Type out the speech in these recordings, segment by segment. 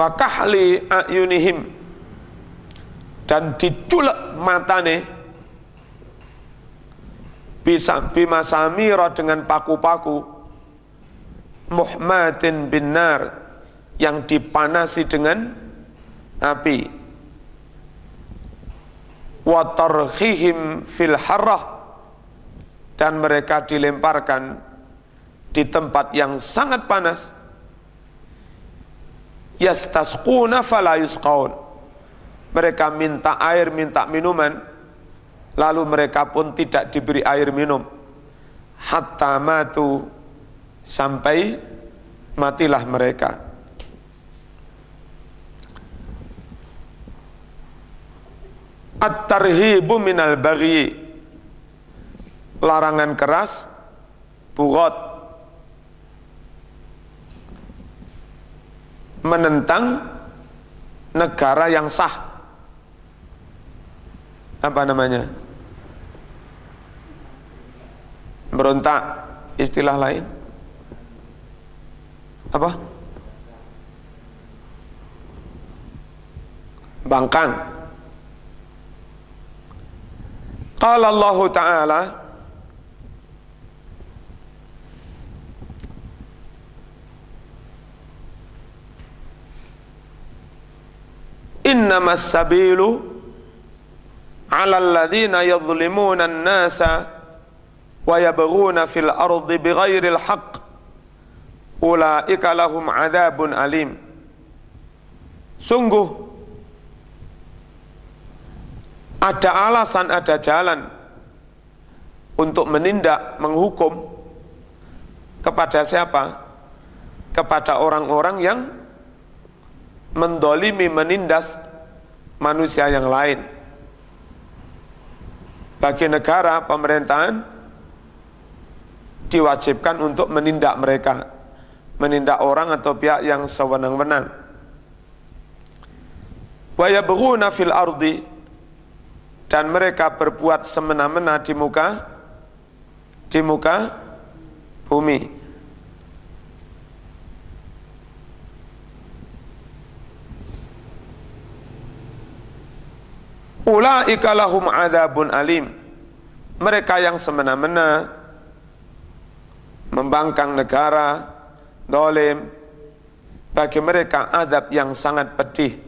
wa kahli ayunihim. Dan diculek matane bisa bimasamira dengan paku-paku. Muhmatin binar yang dipanasi dengan api. Wa tarhihim fil harrah dan mereka dilemparkan di tempat yang sangat panas yastasquna fala yusqaun. Mereka minta air minta minuman lalu mereka pun tidak diberi air minum. Hatta matu sampai matilah mereka. At-tarhibu minal baghi. Larangan keras bugot menentang negara yang sah. Apa namanya? Berontak, istilah lain. Apa? Bangkang. Qala Allah Ta'ala innamas sabilu ala alladhina yadhlimuna an-nasa wa yabghuna fil ardi bighairil haqq ulaika lahum adzabun alim sungguh ada alasan ada jalan untuk menindak menghukum kepada siapa? Kepada orang-orang yang mendolimi menindas manusia yang lain. Bagi negara, pemerintahan diwajibkan untuk menindak mereka, menindak orang atau pihak yang sewenang-wenang. Wayabruna fil dan mereka berbuat semena-mena di muka di muka bumi. Ulaika lahum adzabun alim. Mereka yang semena-mena membangkang negara, dolim, bagi mereka azab yang sangat pedih.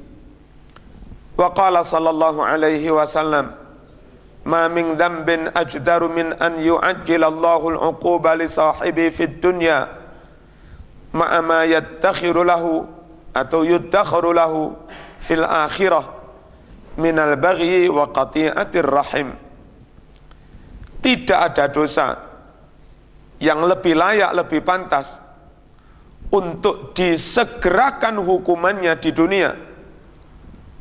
Wa qala sallallahu alaihi wasallam, "Ma min dhanbin ajdaru min an yu'ajjila Allahu al-'uquba li sahibi fid dunya ma yattakhiru lahu atau yudakhiru lahu fil akhirah." Minal baghi wa qati'atir rahim. Tidak ada dosa yang lebih layak, lebih pantas untuk disegerakan hukumannya di dunia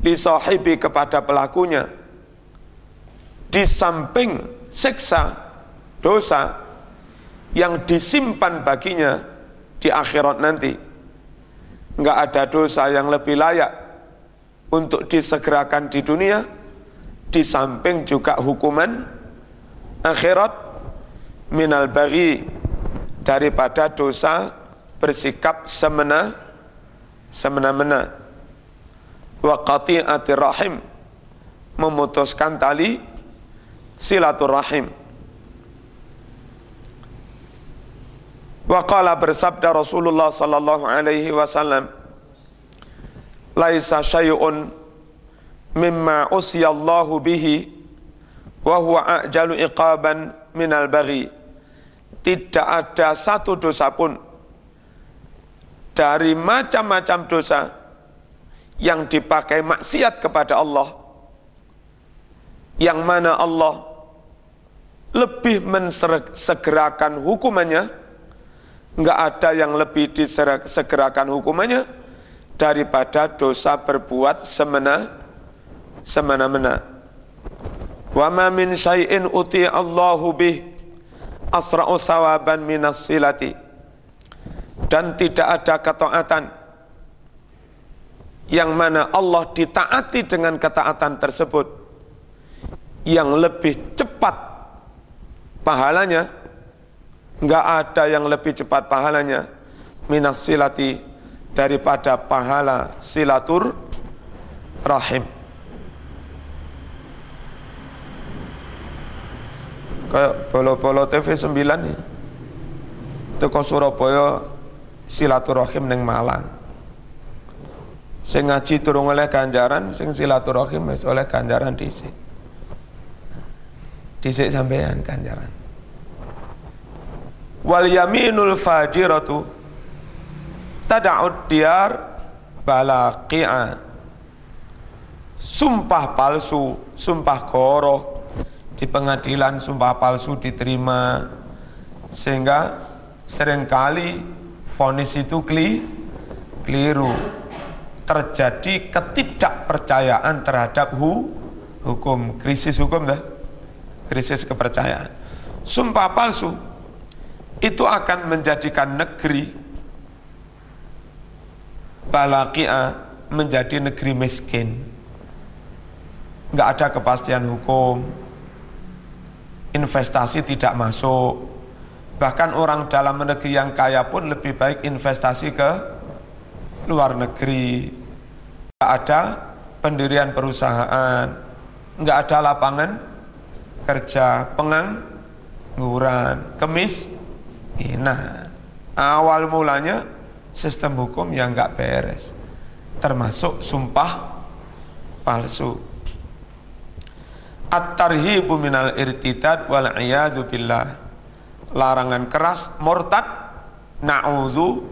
li sahibi kepada pelakunya di samping seksa dosa yang disimpan baginya di akhirat nanti. Enggak ada dosa yang lebih layak untuk disegerakan di dunia di samping juga hukuman akhirat minal bagi daripada dosa bersikap semena semena-mena. Wa qati'atir rahim memutuskan tali silaturahim. Wa qala bersabda Rasulullah sallallahu alaihi wasallam laisa syai'un mimma usiyallahu bihi wa huwa ajalu iqaban minal baghi tidak ada satu dosa pun dari macam-macam dosa yang dipakai maksiat kepada Allah yang mana Allah lebih mensegerakan hukumannya. Enggak ada yang lebih disegerakan hukumannya daripada dosa berbuat semena semena-mena. Wa ma min syai'in uti Allahu bih asra'u thawaban minas silati. Dan tidak ada ketaatan yang mana Allah ditaati dengan ketaatan tersebut yang lebih cepat pahalanya enggak ada yang lebih cepat pahalanya minas silati daripada pahala silatur rahim. Kayak bolo-bolo TV 9 ya. Teko Surabaya silaturahim neng Malang. Sing ngaji turung oleh ganjaran, sing silaturahim wis oleh ganjaran dhisik. Dhisik sampean ganjaran. Wal yaminul fajiratu tada'ud diyar balaqi'a. Sumpah palsu, sumpah goroh di pengadilan sumpah palsu diterima. Sehingga sering kali vonis itu keli, keliru. Terjadi ketidakpercayaan terhadap hu, hukum. Krisis hukum dah krisis kepercayaan. Sumpah palsu itu akan menjadikan negeri Balakia menjadi negeri miskin. Nggak ada kepastian hukum. Investasi tidak masuk. Bahkan orang dalam negeri yang kaya pun lebih baik investasi ke luar negeri. Nggak ada pendirian perusahaan. Nggak ada lapangan kerja pengangguran. Kemis nah awal mulanya sistem hukum yang nggak beres. Termasuk sumpah palsu. At-tarhibu minal irtidad wal iyadu billah. Larangan keras murtad na'udzu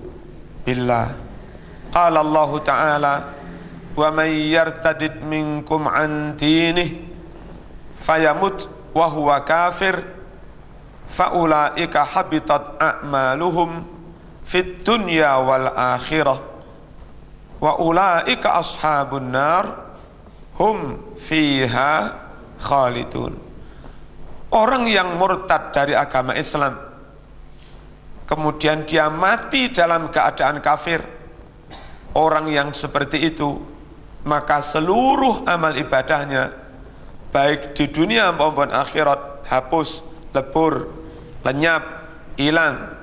billah. Qala Allah taala wa may yartadid minkum an dinih fayamut wa huwa kafir faulaika habitat a'maluhum fit dunya wal akhirah. Wa ulaika ashabun nar hum fiha khalidun. Orang yang murtad dari agama Islam kemudian dia mati dalam keadaan kafir. Orang yang seperti itu maka seluruh amal ibadahnya baik di dunia maupun akhirat hapus lebur lenyap hilang